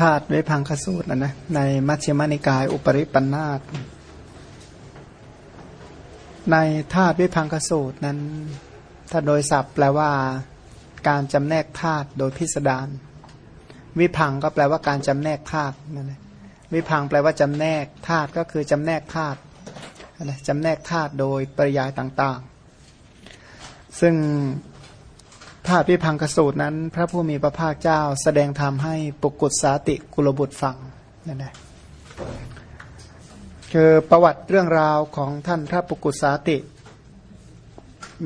ธาตุวิพังคสูตรนะนะในมัชฌิมานิกาย อุปริปันธาตในธาตุวิพังคสูตรนั้น ถ้าโดยศัพท์แปลว่า การจำแนกธาตุโดยพิสดารวิพังก็แปลว่าการจำแนกธาตุนั่นแหละวิพังแปลว่าจำแนกธาตุก็คือจำแนกธาตุนะจำแนกธาตุโดยปริยายต่าง ๆ ซึ่ง ธาตุวิพังกสูตรนั้น พระผู้มีพระภาคเจ้าแสดงธรรมให้ปุกุศสาติกุลบุตรฟังนั่นแหละคือประวัติเรื่องราวของท่านพระปุกุศสาติ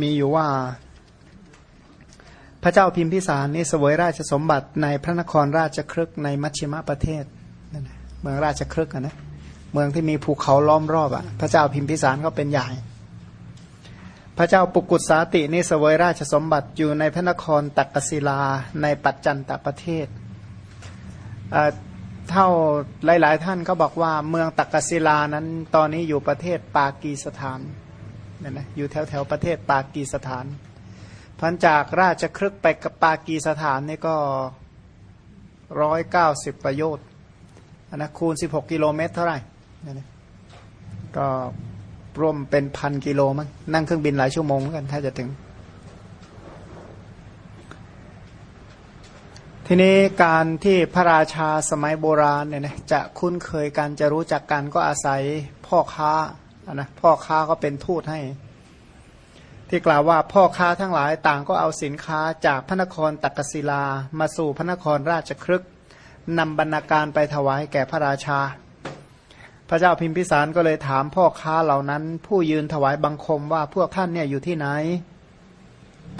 มีอยู่ว่า พระเจ้าพิมพิสารนี่สวยราชสมบัติในพระนครราชครึกในมัชชิมประเทศนั่นแหละเมืองราชครึกนะเมืองที่มีภูเขาล้อมรอบอะ พระเจ้าพิมพิสารก็เป็นใหญ่ พระเจ้าปุกุศสาตินี่สวยราชสมบัติอยู่ในพระนครตักกศิลาในปัจจันตประเทศเท่าหลาย ๆ ท่านก็บอกว่าเมืองตักกศิลานั้นตอนนี้อยู่ประเทศปากีสถานนี่นะอยู่แถวแถวประเทศปากีสถาน พันจากราชครึกไปกับปากีสถานนี่ก็ร้อยเก้าสิบประโยชน์นะคูณสิบหกกิโลเมตรเท่าไหร่นี่นะก็ ร่วมเป็นพันกิโลมั้งนั่งเครื่องบินหลายชั่วโมงเหมือนกัน ถ้าจะถึง ทีนี้การที่พระราชาสมัยโบราณเนี่ยนะจะคุ้นเคยกันจะรู้จักกันก็อาศัยพ่อค้านะพ่อค้าก็เป็นทูตให้ ที่กล่าวว่าพ่อค้าทั้งหลายต่างก็เอาสินค้าจากพระนครตักกศิลา มาสู่พระนครราชครึกนำบรรณาการไปถวายแก่พระราชา ระเจ้าพิมพิสารก็เลยถามพ่อค้าเหล่านั้น ผู้ยืนถวายบังคมว่าพวกท่านเนี่ยอยู่ที่ไหน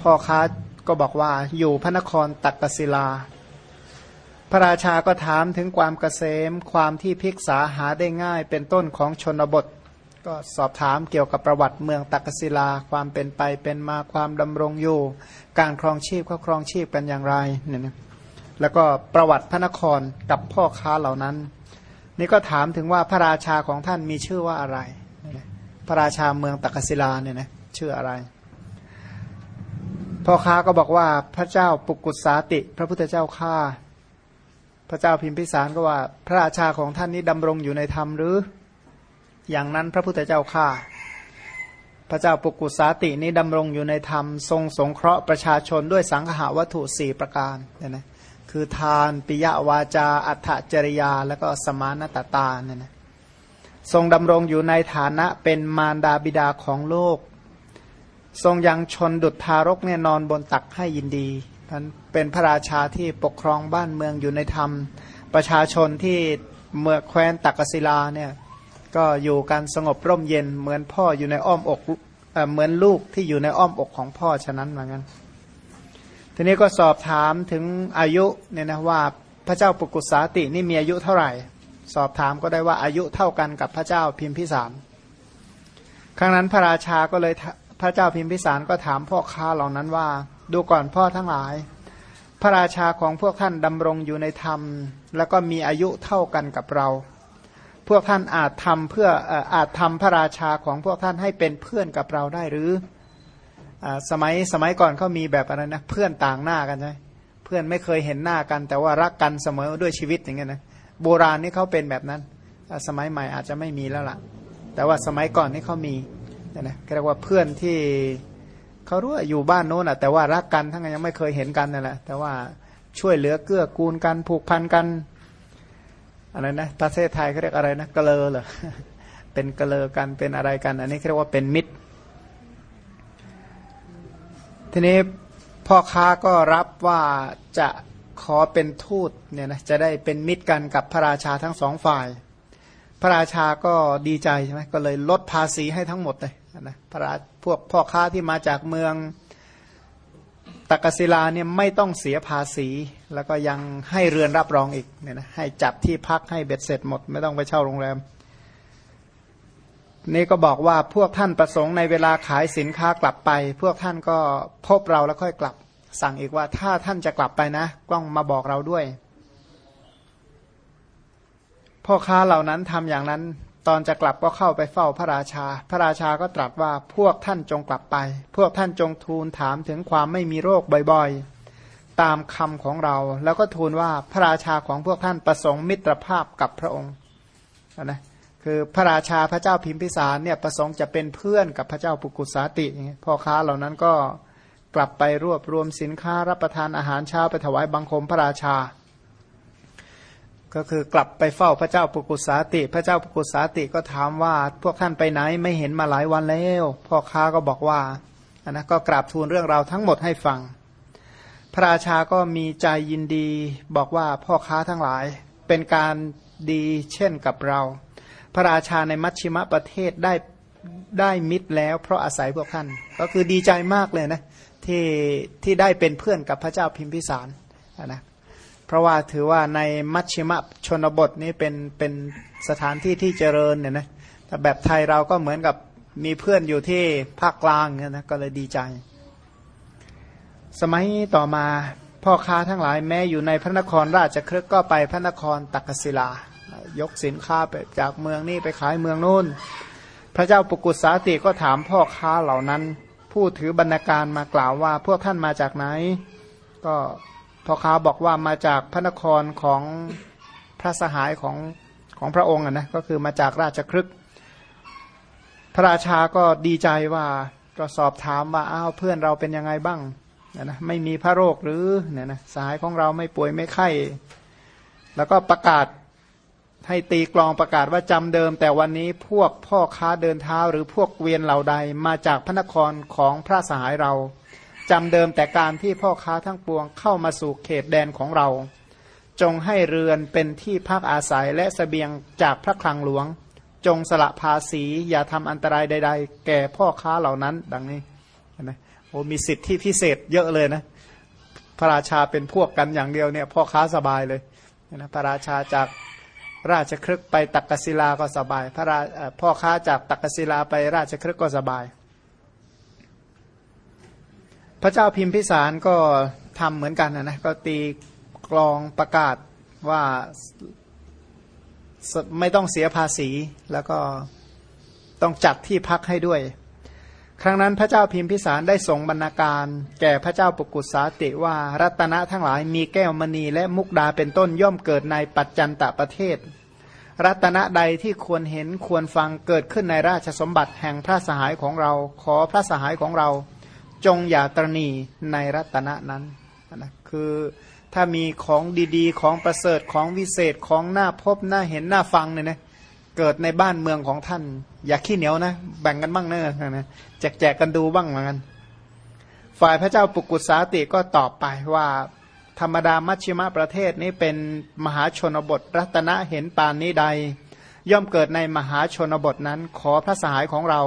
พ่อค้าก็บอกว่าอยู่พระนครตักกศิลา พระราชาก็ถามถึงความเกษมความที่พิกษาหาได้ง่ายเป็นต้นของชนบท ก็สอบถามเกี่ยวกับประวัติเมืองตักกศิลาความเป็นไปเป็นมาความดำรงอยู่ การครองชีพเขาครองชีพกันอย่างไรเนี่ยแล้วก็ประวัติพระนครกับพ่อค้าเหล่านั้น นี่ก็ถามถึงว่าพระราชาของท่านมีชื่อว่าอะไร พระราชาเมืองตักศิลาเนี่ยนะชื่ออะไร พ่อค้าก็บอกว่าพระเจ้าปุกุสาติ พระพุทธเจ้าข้าพระเจ้าพิมพิสารก็ว่า พระราชาของท่านนี้ดำรงอยู่ในธรรมหรือ อย่างนั้นพระพุทธเจ้าข้าพระเจ้าปุกุสาตินี้ดำรงอยู่ในธรรม ทรงสงเคราะห์ประชาชนด้วยสังหาวัตถุสี่ประการเนี่ยนะ คือทานปิยวาจา อัฏจริยา แล้วก็สมานตตาเนี่ยนะทรงดำรงอยู่ในฐานะเป็นมารดาบิดาของโลก ทรงยังชนดุจทารกเนี่ยนอนบนตักให้ยินดีท่านเป็นพระราชาที่ปกครองบ้านเมืองอยู่ในธรรม ประชาชนที่เมื่อแคว้นตักกศิลาเนี่ยก็อยู่กันสงบร่มเย็นเหมือนพ่ออยู่ในอ้อมอกเเหมือนลูกที่อยู่ในอ้อมอกของพ่อฉะนั้นเหมือนกัน ทีนี้ก็สอบถามถึงอายุเนี่ยนะว่าพระเจ้าปุกุสาตินี่มีอายุเท่าไหร่ สอบถามก็ได้ว่าอายุเท่ากันกับพระเจ้าพิมพิสาร ครั้งนั้นพระราชาก็เลยพระเจ้าพิมพิสารก็ถามพ่อค้าเหล่านั้นว่า ดูก่อนพ่อทั้งหลาย พระราชาของพวกท่านดำรงอยู่ในธรรม แล้วก็มีอายุเท่ากันกับเรา พวกท่านอาจทำเพื่ออาจทำพระราชาของพวกท่านให้เป็นเพื่อนกับเราได้หรือ สมัยสมัยก่อนเขามีแบบอะไรนะเพื่อนต่างหน้ากันใช่เพื่อนไม่เคยเห็นหน้ากัน แต่ว่ารักกันเสมอด้วยชีวิตอย่างเงี้ยนะโบราณนี่เขาเป็นแบบนั้น สมัยใหม่อาจจะไม่มีแล้วล่ะ แต่ว่าสมัยก่อนนี่เขามีนะเรียกว่าเพื่อนที่เขารู้ว่าอยู่บ้านโน้นอะแต่ว่ารักกันทั้งยังไม่เคยเห็นกันนั่นแหละแต่ว่าช่วยเหลือเกื้อกูลกันผูกพันกันอะไรนะประเทศไทยเขาเรียกอะไรนะกะเลอเหรอเป็นกะเลอกันเป็นอะไรกัน อันนี้เรียกว่าเป็นมิตร ทีนี้พ่อค้าก็รับว่าจะขอเป็นทูตเนี่ยนะจะได้เป็นมิตรกันกับพระราชาทั้งสองฝ่าย พระราชาก็ดีใจใช่ไหมก็เลยลดภาษีให้ทั้งหมดเลยนะพระราพวกพ่อค้าที่มาจากเมืองตักศิลาเนี่ยไม่ต้องเสียภาษี แล้วก็ยังให้เรือนรับรองอีกเนี่ยนะให้จัดที่พักให้เบ็ดเสร็จหมด ไม่ต้องไปเช่าโรงแรม นี่ก็บอกว่าพวกท่านประสงค์ในเวลาขายสินค้ากลับไป พวกท่านก็พบเราแล้วค่อยกลับ สั่งอีกว่าถ้าท่านจะกลับไปนะต้องมาบอกเราด้วย พ่อค้าเหล่านั้นทำอย่างนั้น ตอนจะกลับก็เข้าไปเฝ้าพระราชา พระราชาก็ตรัสว่าพวกท่านจงกลับไป พวกท่านจงทูลถามถึงความไม่มีโรคบ่อยๆ ตามคำของเรา แล้วก็ทูลว่าพระราชาของพวกท่านประสงค์มิตรภาพกับพระองค์นะ คือพระราชาพระเจ้าพิมพิสารเนี่ยประสงค์จะเป็นเพื่อนกับพระเจ้าปุกุสาติพ่อค้าเหล่านั้นก็กลับไปรวบรวมสินค้ารับประทานอาหารเช้าไปถวายบังคมพระราชา ก็คือกลับไปเฝ้าพระเจ้าปุกุสาติ พระเจ้าปุกุสาติก็ถามว่า พวกท่านไปไหนไม่เห็นมาหลายวันแล้ว พ่อค้าก็บอกว่าอันนะก็กราบทูลเรื่องราวทั้งหมดให้ฟัง พระราชาก็มีใจยินดีบอกว่าพ่อค้าทั้งหลายเป็นการดีเช่นกับเรา พระราชาในมัชชิมะประเทศได้ได้มิตรแล้ว เพราะอาศัยพวกท่าน ก็คือดีใจมากเลยนะที่ที่ได้เป็นเพื่อนกับพระเจ้าพิมพิสารนะเพราะว่าถือว่าในมัชชิมะชนบทนี้เป็นเป็นสถานที่ที่เจริญเนี่ยนะแต่แบบไทยเราก็เหมือนกับมีเพื่อนอยู่ที่ภาคกลางเนี่ยนะก็เลยดีใจ สมัยต่อมาพ่อค้าทั้งหลายแม้อยู่ในพระนครราชครึกก็ไปพระนครตักกศิลา ยกสินค้าไปจากเมืองนี้ไปขายเมืองนู้น พระเจ้าปุกุสาติก็ถามพ่อค้าเหล่านั้น ผู้ถือบรรณาการมากล่าวว่า พวกท่านมาจากไหน ก็พ่อค้าบอกว่ามาจากพระนครของพระสหายของของพระองค์นะก็คือมาจากราชครึกพระราชาก็ดีใจว่าก็สอบถามว่าอ้าวเพื่อนเราเป็นยังไงบ้างนะไม่มีพระโรคหรือเนี่ยนะสายของเราไม่ป่วยไม่ไข้ แล้วก็ประกาศ ให้ตีกลองประกาศว่าจำเดิม แต่วันนี้พวกพ่อค้าเดินเท้าหรือพวกเวียนเหล่าใดมาจากพระนครของพระสหายเราจำเดิมแต่การที่พ่อค้าทั้งปวงเข้ามาสู่เขตแดนของเรา จงให้เรือนเป็นที่พักอาศัยและสเสบียงจากพระคลังหลวง จงสละภาษีอย่าทำอันตรายใด ๆ แก่พ่อค้าเหล่านั้น ดังนี้นะโอ้มีสิทธิพิเศษเยอะเลยนะ พระราชาเป็นพวกกันอย่างเดียวเนี่ยพ่อค้าสบายเลยนะพระราชาจาก ราชครึกไปตักกศิลาก็สบาย พระราพ่อค้าจากตักกศิลาไปราชครึกก็สบาย พระเจ้าพิมพิสารก็ทำเหมือนกันนะก็ตีกลองประกาศว่าไม่ต้องเสียภาษีแล้วก็ต้องจัดที่พักให้ด้วย ครั้งนั้นพระเจ้าพิมพิสารได้ส่งบรรณาการ แก่พระเจ้าปกุสาติว่ารัตนะทั้งหลายมีแก้วมณีและมุกดาเป็นต้นย่อมเกิดในปัจจันตประเทศ รัตนะใดที่ควรเห็นควรฟังเกิดขึ้นในราชสมบัติแห่งพระสหายของเรา ขอพระสหายของเรา จงอย่าตรณีในรัตนะนั้นนะคือถ้ามีของดีๆ ของประเสริฐของวิเศษของหน้าพบหน้าเห็นหน้าฟังเนี่ยนะ เกิดในบ้านเมืองของท่าน อย่าขี้เหนียวนะ แบ่งกันบ้างเนอะนะแจกแจกกันดูบ้างเหมือนกัน ฝ่ายพระเจ้าปุกุสาติก็ตอบไปว่า ธรรมดามัชชิมะประเทศนี้เป็นมหาชนบทรัตนะเห็นปานนี้ใด ย่อมเกิดในมหาชนบทนั้น ขอพระสหายของเรา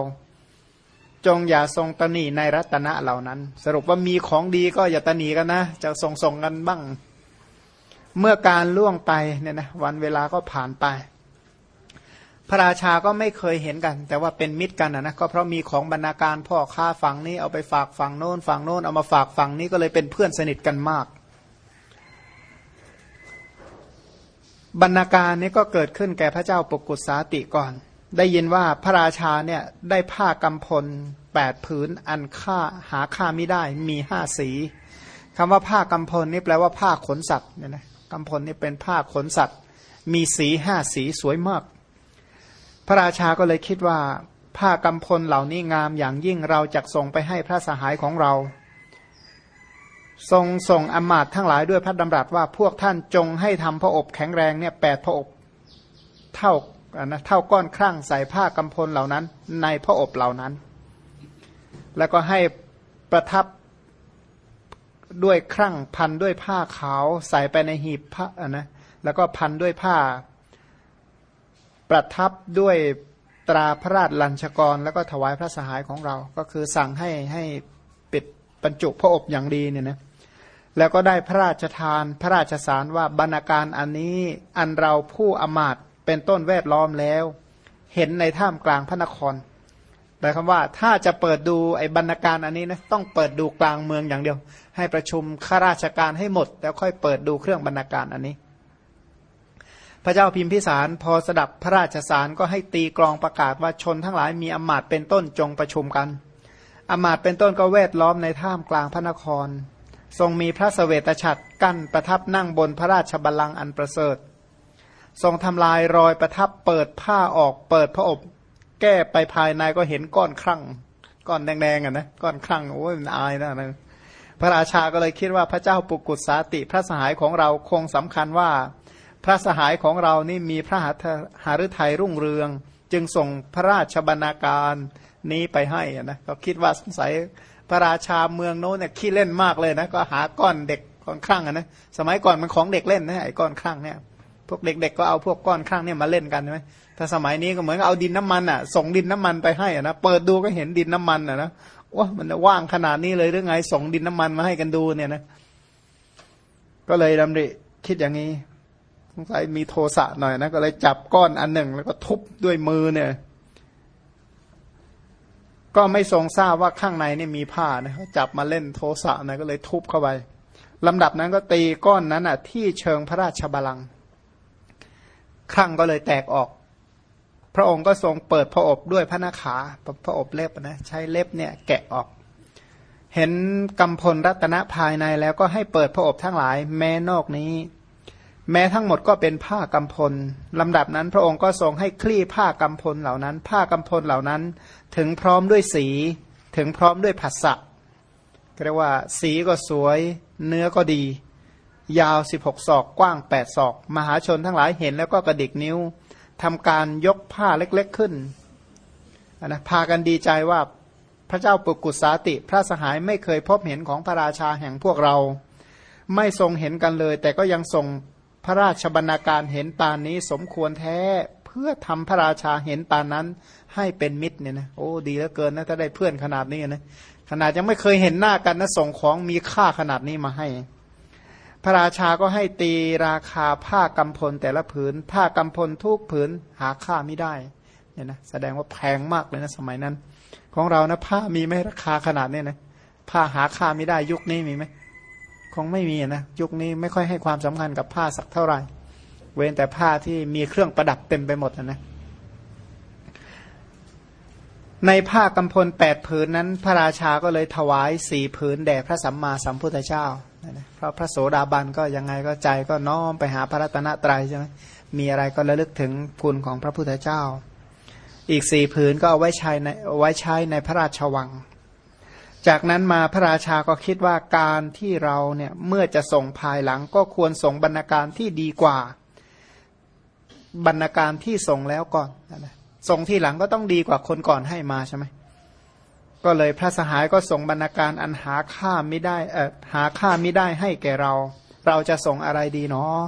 จงอย่าทรงตนีในรัตนะเหล่านั้น สรุปว่ามีของดีก็อย่าตนีกันนะ จะส่งส่งกันบ้าง เมื่อการล่วงไปเนี่ยนะวันเวลาก็ผ่านไป พระราชาก็ไม่เคยเห็นกัน แต่ว่าเป็นมิตรกันนะก็เพราะมีของบรรณาการพ่อค้าฝั่งนี้เอาไปฝากฝั่งโน้นฝั่งโน้นเอามาฝากฝั่งนี้ก็เลยเป็นเพื่อนสนิทกันมาก บรรณาการนี้ก็เกิดขึ้นแก่พระเจ้าปกุสาติก่อน ได้ยินว่าพระราชาเนี่ยได้ผ้ากำพลแปดผืนอันค่าหาค่าไม่ได้มีห้าสีคำว่าผ้ากำพลนี่แปลว่าผ้าขนสัตว์เนี่ยนะกำพลนี่เป็นผ้าขนสัตว์ มีสีห้าสีสวยมาก พระราชาก็เลยคิดว่า ผ้ากำพลเหล่านี้งามอย่างยิ่งเราจะส่งไปให้พระสหายของเรา ทรงส่งอมาตทั้งหลายด้วยพระดำรัสว่าพวกท่านจงให้ทำพระอบแข็งแรงเนี่ยแปดพระอบเท่านะเท่าก้อนครั่งใส่ผ้ากำพลเหล่านั้น ในพระอบเหล่านั้น แล้วก็ให้ประทับด้วยครั่งพันด้วยผ้าขาวใส่ไปในหีบผ้านะแล้วก็พันด้วยผ้า ประทับด้วยตราพระราชลัญชกร แล้วก็ถวายพระสหายของเรา ก็คือสั่งให้ให้ปิดบรรจุพระอบอย่างดีเนี่ยนะแล้วก็ได้พระราชทานพระราชสารว่าบรรณาการอันนี้อันเราผู้อมาตเป็นต้นแวดล้อมแล้ว เห็นในถ้ำกลางพระนครหมายความว่าถ้าจะเปิดดูไอ้บรรณาการอันนี้นะต้องเปิดดูกลางเมืองอย่างเดียว ให้ประชุมข้าราชการให้หมด แล้วค่อยเปิดดูเครื่องบรรณาการอันนี้ พระเจ้าพิมพิสารพอสดับพระราชสารก็ให้ตีกรองประกาศว่าชนทั้งหลายมีอมาตเป็นต้นจงประชุมกันอมาตเป็นต้นก็เวทล้อมในท่ามกลางพระนคร ทรงมีพระสเสวตฉัตรกั้นประทับนั่งบนพระราชบัลลังก์อันประเสริฐ ทรงทำลายรอยประทับเปิดผ้าออกเปิดพระอบ แก้ไปภายในก็เห็นก้อนครั่งก้อนแดงๆอะนะก้อนครั่งโอ้ยมันอายนะนะพระราชาก็เลยคิดว่าพระเจ้าปุกุสาติพระสหายของเราคงสำคัญว่า พระสหายของเรานี่มีพระหฤทัยรุ่งเรือง จึงส่งพระราชบรรณาการนี้ไปให้นะก็คิดว่าสงสัยพระราชาเมืองโน้นเนี่ยขี้เล่นมากเลยนะก็หาก้อนเด็กก้อนครั่งนะสมัยก่อนมันของเด็กเล่นนะไอ้ก้อนครั่งเนี่ยพวกเด็ก ๆ ก็เอาพวกก้อนครั่งเนี่ยมาเล่นกันใช่ไหมถ้าสมัยนี้ก็เหมือนเอาดินน้ำมันอะ ส่งดินน้ำมันไปให้อะนะเปิดดูก็เห็นดินน้ำมันอะนะว่ามันว่างขนาดนี้เลยหรือไงส่งดินน้ำมันมาให้กันดูเนี่ยนะก็เลยดำริคิดอย่างนี้ สงสัยมีโทสะหน่อยนะก็เลยจับก้อนอันหนึ่ง แล้วก็ทุบด้วยมือเนี่ย ก็ไม่ทรงทราบว่าข้างในนี่มีผ้านะเขาจับมาเล่นโทสะนะก็เลยทุบเข้าไปลำดับนั้นก็ตีก้อนนั้นอะ ที่เชิงพระราชบัลลังก์ครั้งก็เลยแตกออก พระองค์ก็ทรงเปิดพระอบด้วยพระนาขาพระอบเล็บนะใช้เล็บเนี่ยแกะออกเห็นกำพลรัตนภายในแล้วก็ให้เปิดพระอบทั้งหลาย แม้นอกนี้ แม้ทั้งหมดก็เป็นผ้ากำพลลำดับนั้นพระองค์ก็ทรงให้คลี่ผ้ากำพลเหล่านั้น ผ้ากำพลเหล่านั้น ถึงพร้อมด้วยสี ถึงพร้อมด้วยผัสสะเรียกว่า สีก็สวย เนื้อก็ดี ยาวสิบหกศอก กว้างแปดศอก มหาชนทั้งหลายเห็นแล้วก็กระดิกนิ้วทำการยกผ้าเล็กๆขึ้นนะพากันดีใจว่าพระเจ้าปุกุสาติ พระสหายไม่เคยพบเห็นของพระราชาแห่งพวกเรา ไม่ทรงเห็นกันเลย แต่ก็ยังทรง พระราชบรรณาการเห็นปานนี้สมควรแท้เพื่อทำพระราชาเห็นปานนั้นให้เป็นมิตรเนี่ยนะโอ้ดีเหลือเกินนะถ้าได้เพื่อนขนาดนี้นะขนาดยังไม่เคยเห็นหน้ากันนะส่งของมีค่าขนาดนี้มาให้ พระราชาก็ให้ตีราคาผ้ากำพลแต่ละผืน ผ้ากำพลทุกผืนหาค่าไม่ได้เนี่ยนะแสดงว่าแพงมากเลยนะสมัยนั้น ของเรานะผ้ามีไหมราคาขนาดนี้นะผ้าหาค่าไม่ได้ยุคนี้มีไหม คงไม่มีนะยุคนี้ไม่ค่อยให้ความสำคัญกับผ้าสักเท่าไหร่ เว้นแต่ผ้าที่มีเครื่องประดับเต็มไปหมดนะนะในผ้ากำพลแปดผืนนั้น พระราชาก็เลยถวายสี่ผืนแด่พระสัมมาสัมพุทธเจ้าเพราะพระโสดาบันก็ยังไงก็ใจก็น้อมไปหาพระรัตนตรัยใช่ไหมมีอะไรก็ระลึกถึงคุณของพระพุทธเจ้า อีกสี่ผืนก็เอาไว้ใช้ในไว้ใช้ในพระราชวัง จากนั้นมาพระราชาก็คิดว่าการที่เราเนี่ยเมื่อจะส่งภายหลังก็ควรส่งบรรณาการที่ดีกว่า บรรณาการที่ส่งแล้วก่อนนะส่งที่หลังก็ต้องดีกว่าคนก่อนให้มาใช่ไหมก็เลยพระสหายก็ส่งบรรณาการอันหาค่าไม่ได้เออหาค่าไม่ได้ให้แก่เรา เราจะส่งอะไรดีเนาะ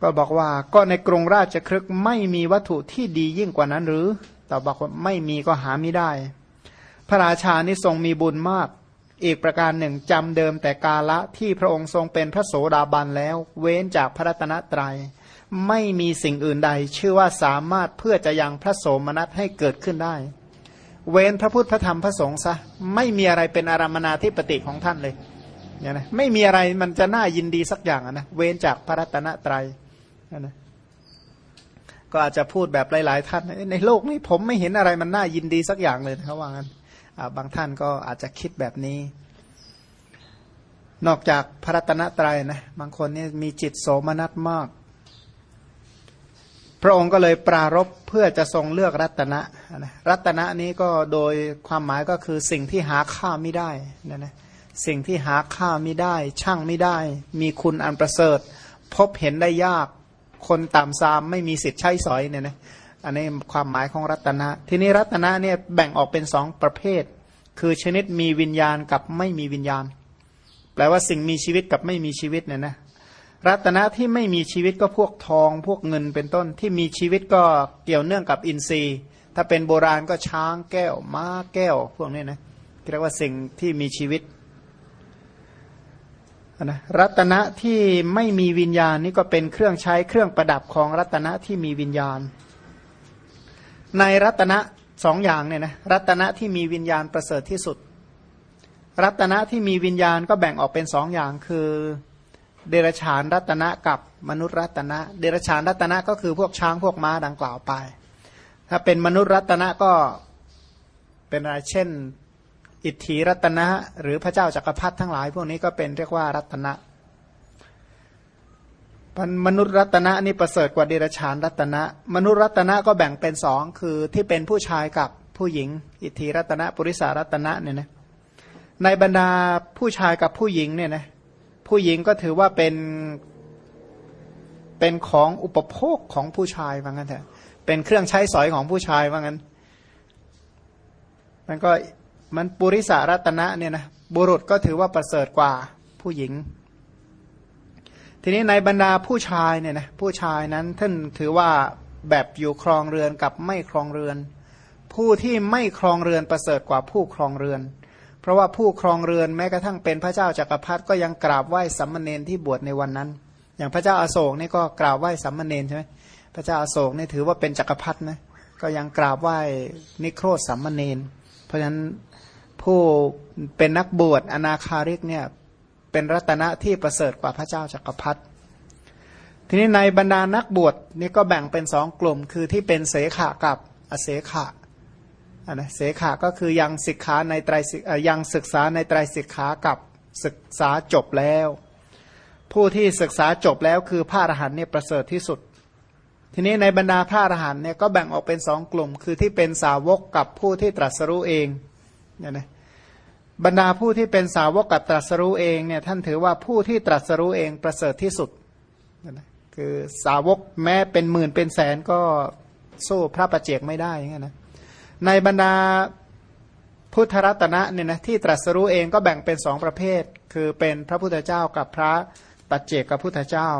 ก็บอกว่าก็ในกรุงราชครึกไม่มีวัตถุที่ดียิ่งกว่านั้นหรือแต่บอกว่าไม่มีก็หาไม่ได้ พระราชานี่ทรงมีบุญมาก อีกประการหนึ่งจำเดิมแต่กาละที่พระองค์ทรงเป็นพระโสดาบันแล้ว เว้นจากพระรัตนตรยัยไม่มีสิ่งอื่นใด ชื่อว่าสามารถเพื่อจะยังพระโสมนัสให้เกิดขึ้นได้ เว้นพระพุทธพระธรรมพระสงฆ์ซะไม่มีอะไรเป็นอารามนาที่ปฏิของท่านเลยเนี่ยนะไม่มีอะไรมันจะน่ายินดีสักอย่างนะเว้นจากพระรัตนตรัยนะก็อาจจะพูดแบบหลาย ๆ ท่านในโลกนี้ผมไม่เห็นอะไรมันน่ายินดีสักอย่างเลยเขาว่างั้น บางท่านก็อาจจะคิดแบบนี้ นอกจากพระรัตนตรัยนะบางคนนี่มีจิตโสมนัสมาก พระองค์ก็เลยปรารบเพื่อจะทรงเลือกรัตนะรัตนะนี้ก็โดยความหมายก็คือสิ่งที่หาค่าไม่ได้นะนะสิ่งที่หาค่าไม่ได้ ช่างไม่ได้ มีคุณอันประเสริฐ พบเห็นได้ยาก คนต่ำซามไม่มีสิทธิ์ใช้สอยเนี่ยนะ อันนี้ความหมายของรัตนะ ทีนี้รัตนะเนี่ยแบ่งออกเป็นสองประเภท คือชนิดมีวิญญาณกับไม่มีวิญญาณ แปลว่าสิ่งมีชีวิตกับไม่มีชีวิตเนี่ยนะรัตนะที่ไม่มีชีวิตก็พวกทอง พวกเงินเป็นต้นที่มีชีวิตก็เกี่ยวเนื่องกับอินทรีย์ ถ้าเป็นโบราณก็ช้างแก้วม้าแก้ว พวกนี้นะเรียกว่าสิ่งที่มีชีวิตนะรัตนะที่ไม่มีวิญญาณนี่ก็เป็นเครื่องใช้เครื่องประดับของรัตนะที่มีวิญญาณ ในรัตนะสองอย่างเนี่ยนะรัตนะที่มีวิญญาณประเสริฐที่สุด รัตนะที่มีวิญญาณก็แบ่งออกเป็นสองอย่างคือ เดรฉานรัตนะกับมนุษย์รัตนะ เดรฉานรัตนะก็คือพวกช้างพวกม้าดังกล่าวไป ถ้าเป็นมนุษย์รัตนะก็เป็นอะไรเช่น อิทธิรัตนะ หรือพระเจ้าจักรพรรดิทั้งหลาย พวกนี้ก็เป็นเรียกว่ารัตนะ มนุษย์รัตนะนี่ประเสริฐกว่าเดรัจฉานรัตนะ มนุษย์รัตนะก็แบ่งเป็นสองคือที่เป็นผู้ชายกับผู้หญิง อิทธิรัตนะปุริสารัตนะเนี่ยนะในบรรดาผู้ชายกับผู้หญิงเนี่ยนะผู้หญิงก็ถือว่าเป็นเป็นของอุปโภคของผู้ชายว่างั้นเถอะเป็นเครื่องใช้สอยของผู้ชายว่างั้น มันก็มันปุริสารัตนะเนี่ยนะบุรุษก็ถือว่าประเสริฐกว่าผู้หญิง ทีนี้ในบรรดาผู้ชายเนี่ยนะผู้ชายนั้นท่านถือว่าแบบอยู่ครองเรือนกับไม่ครองเรือน ผู้ที่ไม่ครองเรือนประเสริฐกว่าผู้ครองเรือน เพราะว่าผู้ครองเรือนแม้กระทั่งเป็นพระเจ้าจากักรพรรดิก็ยังกราบไหว้สัมมาเนนที่บวชในวันนั้น อย่างพระเจ้าอาโศกนี่ก็กราบไหว้สัมมาเนนใช่ไหมพระเจ้าอาโศกนี่ถือว่าเป็นจักรพรรดินะก็ยังกราบไหว้นิโครธสัมมาเนน เพราะฉะนั้นผู้เป็นนักบวชอนาคาริกเนี่ย เป็นรัตนะที่ประเสริฐกว่าพระเจ้าจักรพรรดิทีนี้ในบรรดานักบวชนี่ก็แบ่งเป็นสองกลุ่ม คือที่เป็นเสขะกับอเสขะอันะเสขะก็คือยังศึกษาในไตรยังศึกษาในไตรศึกษากับศึกษาจบแล้ว ผู้ที่ศึกษาจบแล้วคือพระอรหันต์เนี่ยประเสริฐที่สุด ทีนี้ในบรรดาพระอรหันต์เนี่ยก็แบ่งออกเป็นสองกลุ่ม คือที่เป็นสาวกกับผู้ที่ตรัสรู้เองเนี่ยนะ บรรดาผู้ที่เป็นสาวกกับตรัสรู้เองเนี่ยท่านถือว่าผู้ที่ตรัสรู้เองประเสริฐที่สุด คือสาวกแม้เป็นหมื่นเป็นแสนก็สู้พระประเจกไม่ได้อย่างเงี้ยนะในบรรดาพุทธรัตนะเนี่ยนะที่ตรัสรู้เองก็แบ่งเป็นสองประเภท คือเป็นพระพุทธเจ้ากับพระปัจเจกกับพุทธเจ้า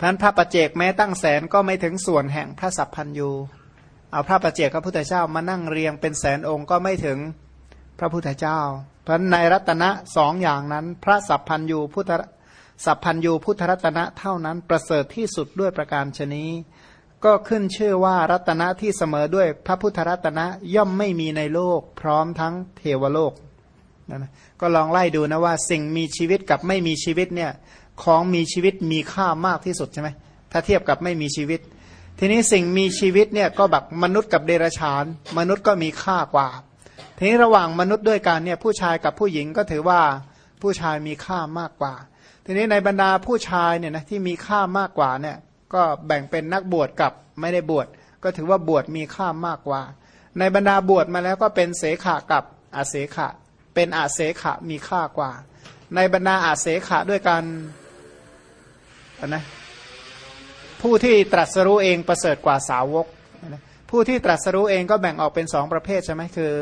พันพระประเจกแม้ตั้งแสนก็ไม่ถึงส่วนแห่งพระสัพพันยูเอาพระประเจกพระพุทธเจ้ามานั่งเรียงเป็นแสนองค์ก็ไม่ถึง พระพุทธเจ้า เพราะในรัตนะสองอย่างนั้น พระสัพพันยูพุทธสัพพันยูพุทธรัตนะเท่านั้นประเสริฐที่สุดด้วยประการชนี้ ก็ขึ้นชื่อว่ารัตนะที่เสมอด้วยพระพุทธรัตนะย่อมไม่มีในโลก พร้อมทั้งเทวโลกนะก็ลองไล่ดูนะว่า สิ่งมีชีวิตกับไม่มีชีวิตเนี่ยของมีชีวิตมีค่ามากที่สุดใช่ไหมถ้าเทียบกับไม่มีชีวิต ทีนี้สิ่งมีชีวิตเนี่ยก็แบบมนุษย์กับเดรัจฉาน มนุษย์ก็มีค่ากว่า ทีนี้ระหว่างมนุษย์ด้วยกันเนี่ยผู้ชายกับผู้หญิงก็ถือว่าผู้ชายมีค่ามากกว่า ทีนี้ในบรรดาผู้ชายเนี่ยนะที่มีค่ามากกว่าเนี่ยก็แบ่งเป็นนักบวชกับไม่ได้บวชก็ถือว่าบวชมีค่ามากกว่า ในบรรดาบวชมาแล้วก็เป็นเสขะกับอาเสขะ เป็นอาเสขะมีค่ากว่า ในบรรดาอาเสขะด้วยกันนะผู้ที่ตรัสรู้เองประเสริฐกว่าสาวกนะผู้ที่ตรัสรู้เองก็แบ่งออกเป็นสองประเภทใช่ไหมคือ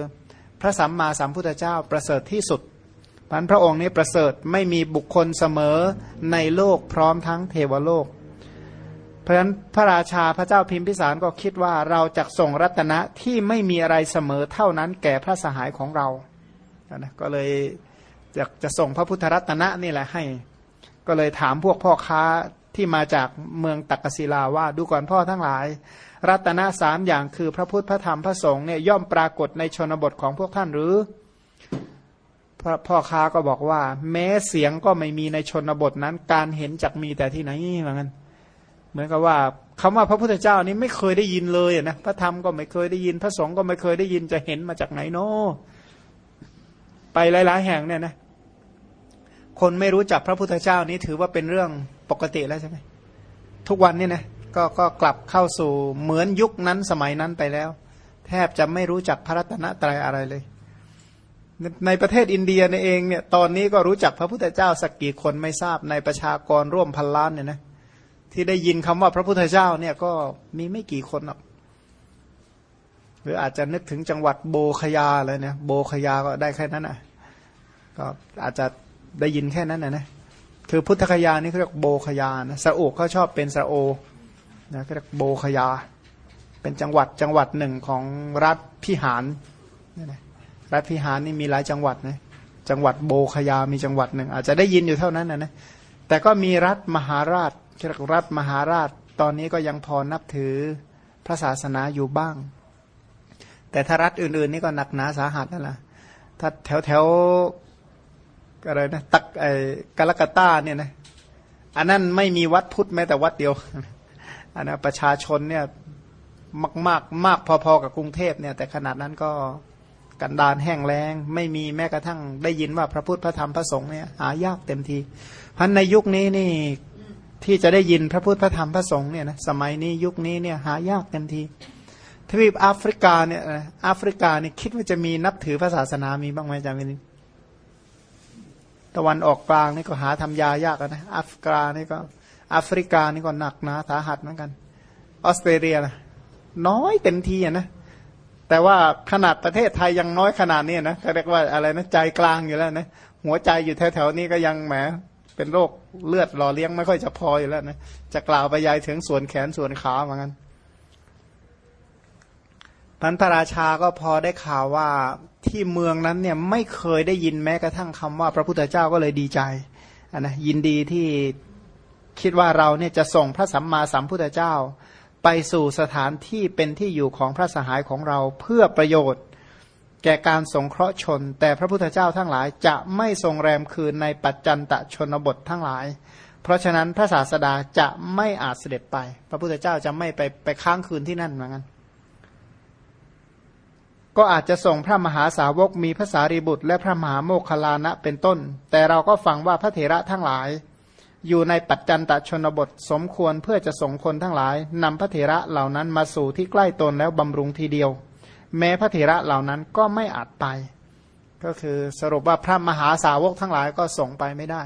พระสัมมาสัมพุทธเจ้าประเสริฐที่สุดพันพระองค์นี้ประเสริฐไม่มีบุคคลเสมอในโลกพร้อมทั้งเทวโลก เพราะฉะนั้นพระราชาพระเจ้าพิมพิสารก็คิดว่าเราจะส่งรัตนะที่ไม่มีอะไรเสมอเท่านั้นแก่พระสหายของเรานะก็เลยอยากจะส่งพระพุทธรัตนะนี่แหละให้ ก็เลยถามพวกพ่อค้าที่มาจากเมืองตักกศิลาว่าดูก่อนพ่อทั้งหลาย รัตนะสามอย่างคือพระพุทธพระธรรมพระสงฆ์เนี่ยย่อมปรากฏในชนบทของพวกท่านหรือพ่อค้าก็บอกว่า แม้เสียงก็ไม่มีในชนบทนั้น การเห็นจักมีแต่ที่ไหนเหมือนกันเหมือนกับว่าคำว่าพระพุทธเจ้านี้ไม่เคยได้ยินเลยนะพระธรรมก็ไม่เคยได้ยิน พระสงฆ์ก็ไม่เคยได้ยินจะเห็นมาจากไหนเนาะไปหลาย ๆ แห่งเนี่ยนะคนไม่รู้จักพระพุทธเจ้านี้ถือว่าเป็นเรื่องปกติแล้วใช่ไหมทุกวันนี่นะ ก็ก็กลับเข้าสู่เหมือนยุคนั้นสมัยนั้นไปแล้ว แทบจะไม่รู้จักพระรัตนตรัยอะไรเลย ในประเทศอินเดียในเองเนี่ยตอนนี้ก็รู้จักพระพุทธเจ้าสักกี่คนไม่ทราบในประชากรร่วมพันล้านเนี่ยนะที่ได้ยินคำว่าพระพุทธเจ้าเนี่ยก็มีไม่กี่คนหรอกหรืออาจจะนึกถึงจังหวัดโบคยาเลยเนี่ยโบคยาก็ได้แค่นั้นอะก็อาจจะได้ยินแค่นั้นนะนะคือพุทธคยานี่เขาเรียกโบคยานะสะโอกเขาชอบเป็นสะโอ นะเรียกโบคยา เป็นจังหวัดจังหวัดหนึ่งของรัฐพิหารนี่นะรัฐพิหารนี่มีหลายจังหวัดนะจังหวัดโบคยามีจังหวัดหนึ่ง อาจจะได้ยินอยู่เท่านั้นนะนะแต่ก็มีรัฐมหาราชเรียกรัฐมหาราช ตอนนี้ก็ยังพอนับถือพระศาสนาอยู่บ้าง แต่ถ้ารัฐอื่น ๆ นี่ก็หนักหนาสาหัสนั่นแหละถ้าแถวแถวอะไรนะตักไอ้กาลกาตาเนี่ยนะอันนั้นไม่มีวัดพุทธแม้แต่วัดเดียว อันนั้นประชาชนเนี่ยมากมากมากพอๆกับกรุงเทพเนี่ย แต่ขนาดนั้นก็กันดานแห้งแล้ง ไม่มีแม้กระทั่งได้ยินว่าพระพุทธพระธรรมพระสงฆ์เนี่ยหายากเต็มทีพันในยุคนี้นี่ที่จะได้ยินพระพุทธพระธรรมพระสงฆ์เนี่ยนะสมัยนี้ยุคนี้เนี่ยหายากเต็มทีทวีปแอฟริกาเนี่ยแอฟริกานี่คิดว่าจะมีนับถือพระศาสนามีบ้างไหมจามินิตะวันออกกลางนี่ก็หาทำยายากนะแอฟริกานี่ก็ แอฟริกานี่ก็หนักนะสาหัสเหมือนกัน ออสเตรเลียนะน้อยเต็มทีอะนะแต่ว่าขนาดประเทศไทยยังน้อยขนาดนี้นะเขาเรียกว่าอะไรนะใจกลางอยู่แล้วนะหัวใจอยู่แถวๆนี้ก็ยังแหมเป็นโรคเลือดหล่อเลี้ยงไม่ค่อยจะพออยู่แล้วนะจะกล่าวไปยายถึงส่วนแขนส่วนขาเหมือนกันพันพราชาก็พอได้ข่าวว่าที่เมืองนั้นเนี่ยไม่เคยได้ยินแม้กระทั่งคำว่าพระพุทธเจ้าก็เลยดีใจนะยินดีที่ คิดว่าเราเนี่ยจะส่งพระสัมมาสัมพุทธเจ้า ไปสู่สถานที่เป็นที่อยู่ของพระสหายของเราเพื่อประโยชน์ แก่การสงเคราะห์ชน แต่พระพุทธเจ้าทั้งหลายจะไม่ทรงแรมคืนในปัจจันตชนบททั้งหลาย เพราะฉะนั้นพระศาสดาจะไม่อาจเสด็จไป พระพุทธเจ้าจะไม่ไปไปค้างคืนที่นั่นเหมือนกันก็อาจจะส่งพระมหาสาวกมีภาษารีบุตร และพระมหาโมคคลานะเป็นต้น แต่เราก็ฟังว่าพระเถระทั้งหลาย อยู่ในปัจจันตชนบทสมควรเพื่อจะส่งคนทั้งหลายนำพระเถระเหล่านั้นมาสู่ที่ใกล้ตนแล้วบำรุงทีเดียว แม้พระเถระเหล่านั้นก็ไม่อาจไป ก็คือสรุปว่าพระมหาสาวกทั้งหลายก็ส่งไปไม่ได้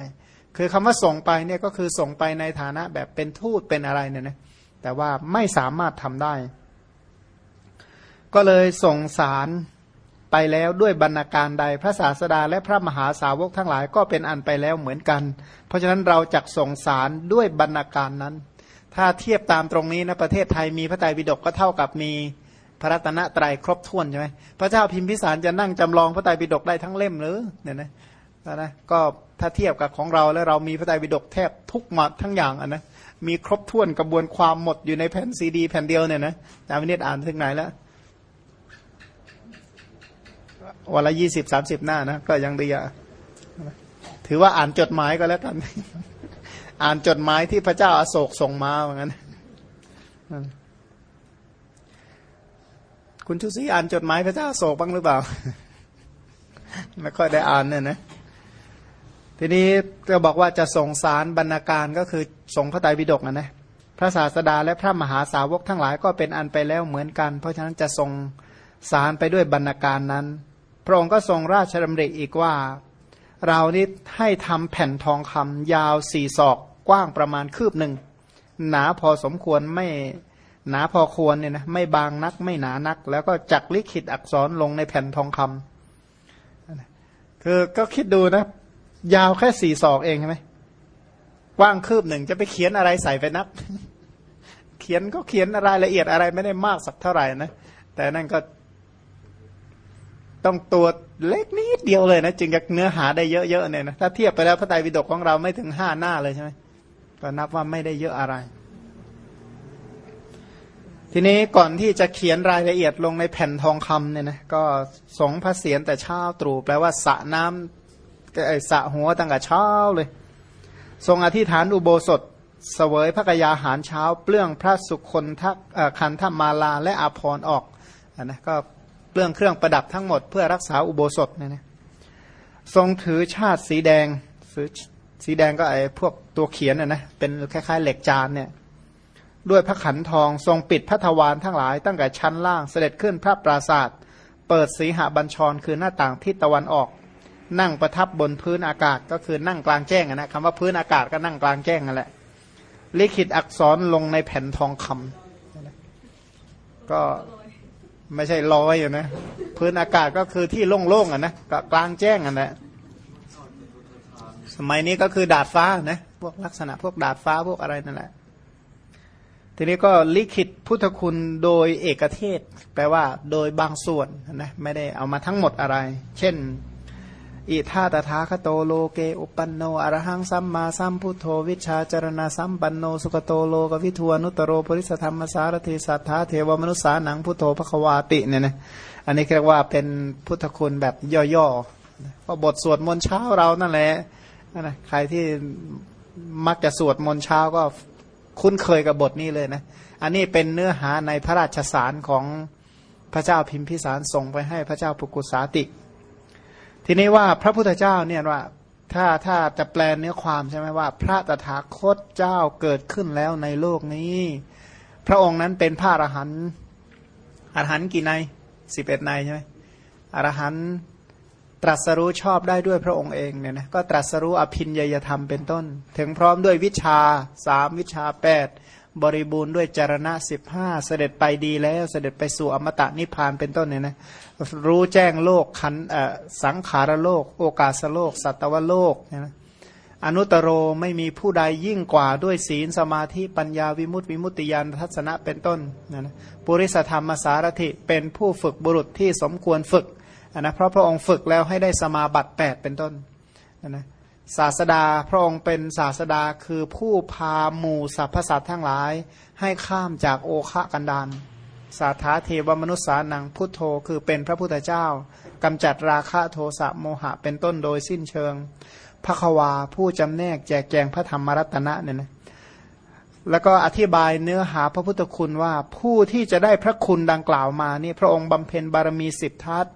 คือคำว่าส่งไปเนี่ยก็คือส่งไปในฐานะแบบเป็นทูตเป็นอะไรเนี่ยนะแต่ว่าไม่สามารถทำได้ ก็เลยส่งสาร ไปแล้วด้วยบรรณาการใดพระศาสดาและพระมหาสาวกทั้งหลายก็เป็นอันไปแล้วเหมือนกัน เพราะฉะนั้นเราจักส่งสารด้วยบรรณาการนั้น ถ้าเทียบตามตรงนี้นะประเทศไทยมีพระไตรปิฎกก็เท่ากับมีพระรัตนตรัยครบถ้วนใช่ไหมพระเจ้าพิมพิสารจะนั่งจำลองพระไตรปิฎกได้ทั้งเล่มหรือเนี่ยนะนะก็ถ้าเทียบกับของเราแล้วเรามีพระไตรปิฎกแทบทุกหมดทั้งอย่างอะนะมีครบถ้วนกระบวนความหมดอยู่ในแผ่นซีดี แผ่นเดียวเนี่ยนะอาจามินิตอ่านถึงไหนแล้ว วันละยี่สิบสามสิบหน้านะก็ยังดีอะถือว่าอ่านจดหมายก็แล้วกัน อ่านจดหมายที่พระเจ้าอาโศกส่งมาเหมือนกันคุณชุซีอ่านจดหมายพระเจ้าโศกบ้างหรือเปล่า ไม่ค่อยได้อ่านเนี่ยนะ ทีนี้จะบอกว่าจะส่งสารบรรณาการก็คือส่งพระไตรปิฎกนะนะพระศาสดาและพระมหาสาวกทั้งหลายก็เป็นอันไปแล้วเหมือนกัน เพราะฉะนั้นจะส่งสารไปด้วยบรรณาการนั้น พระองค์ก็ทรงราชดำริอีกว่า เรานี้ให้ทำแผ่นทองคำยาวสี่ศอกกว้างประมาณคืบหนึ่งหนาพอสมควรไม่หนาพอควรเนี่ยนะไม่บางนักไม่หนานัก แล้วก็จักลิขิตอักษรลงในแผ่นทองคำคือก็คิดดูนะ ยาวแค่สี่ศอกเองใช่ไหมกว้างคืบหนึ่งจะไปเขียนอะไรใส่ไปนับ เขียนก็เขียนรายละเอียดอะไรไม่ได้มากสักเท่าไหร่นะแต่นั่นก็ ต้องตัวเล็กนิดเดียวเลยนะจึงจะเนื้อหาได้เยอะๆเนี่ยนะถ้าเทียบไปแล้วพระไตรปิฎกของเราไม่ถึงห้าหน้าเลยใช่ไหมก็นับว่าไม่ได้เยอะอะไร ทีนี้ก่อนที่จะเขียนรายละเอียดลงในแผ่นทองคำเนี่ยนะก็สงพระเศียรแต่เช้าตรู่แปลว่าสะน้ำไอสะหัวตั้งแต่เช้าเลย ทรงอธิษฐานอุโบสถเสวยพระกยาหารเช้า เปลื้องพระสุคนทักคันธมาลาและอาภรณ์ออกอนนะก็ เรื่องเครื่องประดับทั้งหมดเพื่อรักษาอุโบสถเนี่ยนะทรงถือชาติสีแดงสีแดงก็ไอ้พวกตัวเขียนน่ะนะเป็นคล้ายๆเหล็กจานเนี่ยด้วยพระขันทองทรงปิดพระทวารทั้งหลาย ตั้งแต่ชั้นล่างเสด็จขึ้นพระปราศาสตร์เปิดสีหบัญชรคือหน้าต่างทิศตะวันออก นั่งประทับบนพื้นอากาศก็คือนั่งกลางแจ้งนะคำว่าพื้นอากาศก็นั่งกลางแจ้งนั่นแหละลิขิตอักษรลงในแผ่นทองคำก็ ไม่ใช่ลอยอยู่นะพื้นอากาศก็คือที่โล่งๆอะนะกลางแจ้งอะนะสมัยนี้ก็คือดาดฟ้านะพวกลักษณะพวกดาดฟ้าพวกอะไรนั่นแหละทีนี้ก็ลิขิตพุทธคุณโดยเอกเทศ แปลว่าโดยบางส่วนนะไม่ได้เอามาทั้งหมดอะไร เช่น อิธาตถาคโตโลเกอุปันโนอรหังสัมมาสัมพุทโธวิชาจารณาสัมปันโนสุกโตโลกวิทวนุตโรปริสธรรมสารติสัทธาเทวมนุษสานังพุทโธภควาติเนี่ยนะอันนี้เรียกว่าเป็นพุทธคุณแบบย่อๆก็บทสวดมนต์เช้าเรานั่นแหละนะใครที่มักจะสวดมนต์เช้าก็คุ้นเคยกับบทนี้เลยนะอันนี้เป็นเนื้อหาในพระราชสารของพระเจ้าพิมพิสารส่งไปให้พระเจ้าปุกุสาติ ทีนี้ว่าพระพุทธเจ้าเนี่ยว่าถ้าถ้าจะแปลเนื้อความใช่ไหมว่า พระตถาคตเจ้าเกิดขึ้นแล้วในโลกนี้ พระองค์นั้นเป็นพระอรหันต์อรหันต์กี่ในสิบเอ็ดในใช่ไหมอรหันต์ตรัสรู้ชอบได้ด้วยพระองค์เองเนี่ยนะก็ตรัสรู้อภินยยธรรมเป็นต้น ถึงพร้อมด้วยวิชาสามวิชาแปด บริบูรณ์ด้วยจารณะสิบห้าเสด็จไปดีแล้วเสด็จไปสู่อมตะนิพพานเป็นต้นเนี่ยนะรู้แจ้งโลกขันสังขารโลก โอกาสโลก สัตวโลกเนี่ยนะอนุตโรไม่มีผู้ใดยิ่งกว่าด้วยศีลสมาธิปัญญาวิมุตติวิมุตติญาณทัศนะเป็นต้นนะนะปุริสธรรมสารถิเป็นผู้ฝึกบุรุษที่สมควรฝึกนะเพราะพระองค์ฝึกแล้วให้ได้สมาบัติ8เป็นต้นนะนะ ศาสดาพระองค์เป็นศาสดาคือผู้พาหมู่สรรพสัตว์ทั้งหลาย ให้ข้ามจากโอคะกันดานสาธาเทวมนุษย์สานังพุทโธคือเป็นพระพุทธเจ้ากำจัดราคะโทสะโมหะเป็นต้นโดยสิ้นเชิงพระควาผู้จำแนกแจกแจงพระธรรมรัตนะเนี่ยนะแล้วก็อธิบายเนื้อหาพระพุทธคุณว่าผู้ที่จะได้พระคุณดังกล่าวมานี่พระองค์บำเพ็ญบารมีสิบทัศ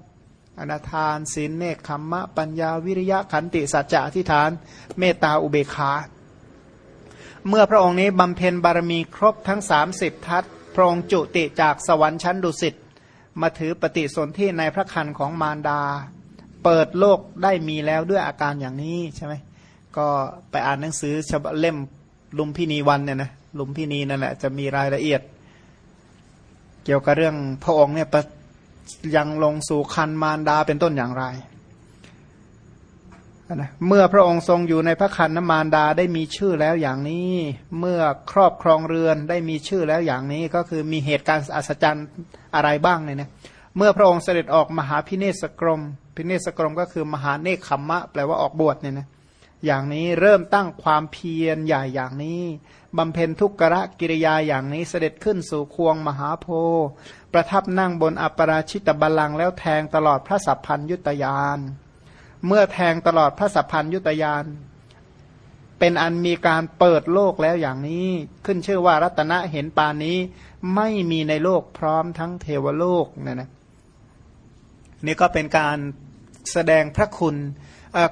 อนาทานศีลเนคขมมะ ปัญญาวิริยะขันติสัจจะอธิฐาน เมตตาอุเบกขาเมื่อพระองค์นี้บำเพ็ญบารมีครบทั้งสามสิบทัศพระองค์จุติจากสวรรค์ชั้นดุสิตมาถือปฏิสนธิในพระคันของมารดา เปิดโลกได้มีแล้วด้วยอาการอย่างนี้ใช่ไหมก็ไปอ่านหนังสือฉบับเล่มลุมพินีวันเนี่ยนะลุมพินีนั่นแหละจะมีรายละเอียด เกี่ยวกับเรื่องพระองค์เนี่ย ยังลงสู่คันมารดาเป็นต้นอย่างไรนะเมื่อพระองค์ทรงอยู่ในพระคันนมารดาได้มีชื่อแล้วอย่างนี้ เมื่อครอบครองเรือนได้มีชื่อแล้วอย่างนี้ ก็คือมีเหตุการณ์อัศจรรย์อะไรบ้างเนี่ยนะเมื่อพระองค์เสด็จออกมหาพิเนศกรม พิเนศกรมก็คือมหาเนคขมมะ แปลว่าออกบวชเนี่ยนะ อย่างนี้เริ่มตั้งความเพียรใหญ่อย่างนี้บำเพ็ญทุกขะกิริยาอย่างนี้เสด็จขึ้นสู่ควงมหาโพธิ์ประทับนั่งบนอัปราชิตบัลลังแล้วแทงตลอดพระสัพพัญยุตยาน เมื่อแทงตลอดพระสัพพัญยุตยาน เป็นอันมีการเปิดโลกแล้วอย่างนี้ขึ้นชื่อว่ารัตนะเห็นปานนี้ไม่มีในโลกพร้อมทั้งเทวโลกเนี่ยนะนี่ก็เป็นการแสดงพระคุณ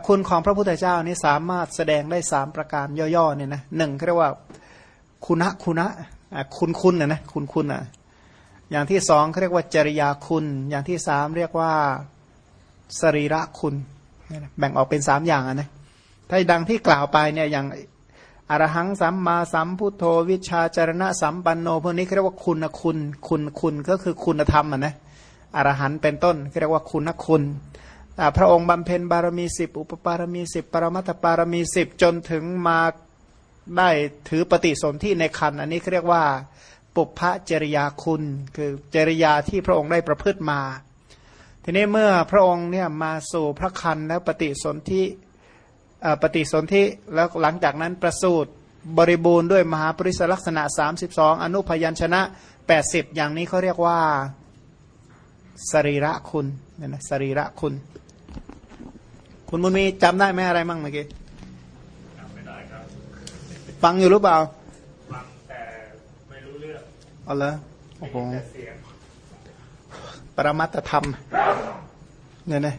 คุณของพระพุทธเจ้านี่สามารถแสดงได้สามประการย่อๆเนี่ยนะหนึ่งเรียกว่าคุณะคุณะคุณคุณนะนะคุณคุณอะอย่างที่สองเขาเรียกว่าจริยาคุณ อย่างที่สามเรียกว่าสรีระคุณแบ่งออกเป็นสามอย่างนะถ้าดังที่กล่าวไปเนี่ยอย่างอรหังสัมมาสัมพุทโธวิชาจารณะสัมปันโนพวกนี้เขาเรียกว่าคุณคุณคุณคุณก็คือคุณธรรมอะนะอรหันเป็นต้นเขาเรียกว่าคุณคุณ พระองค์บำเพ็ญบารมีสิบอุปปารมีสิบปรมัตถปารมีสิบจนถึงมาได้ถือปฏิสนธิในคันอันนี้เรียกว่า ปุพพจริยาคุณ คือจริยาที่พระองค์ได้ประพฤติมา ทีนี้เมื่อพระองค์เนี่ยมาสู่พระคันแล้วปฏิสนธิปฏิสนธิแล้วหลังจากนั้นประสูตรบริบูรณ์ด้วยมหาปริศลักษณะ 32 อนุพยัญชนะ 80 อย่างนี้เขาเรียกว่าสรีระคุณนะสรีระคุณ คุณมุนมีจำได้ไหมอะไรมั่งเมื่อกี้ฟังอยู่หรือเปล่า ฟังแต่ไม่รู้เรื่องเอาเลยโอ้โหเสียงปรมัตธรรมเนี่ยนะ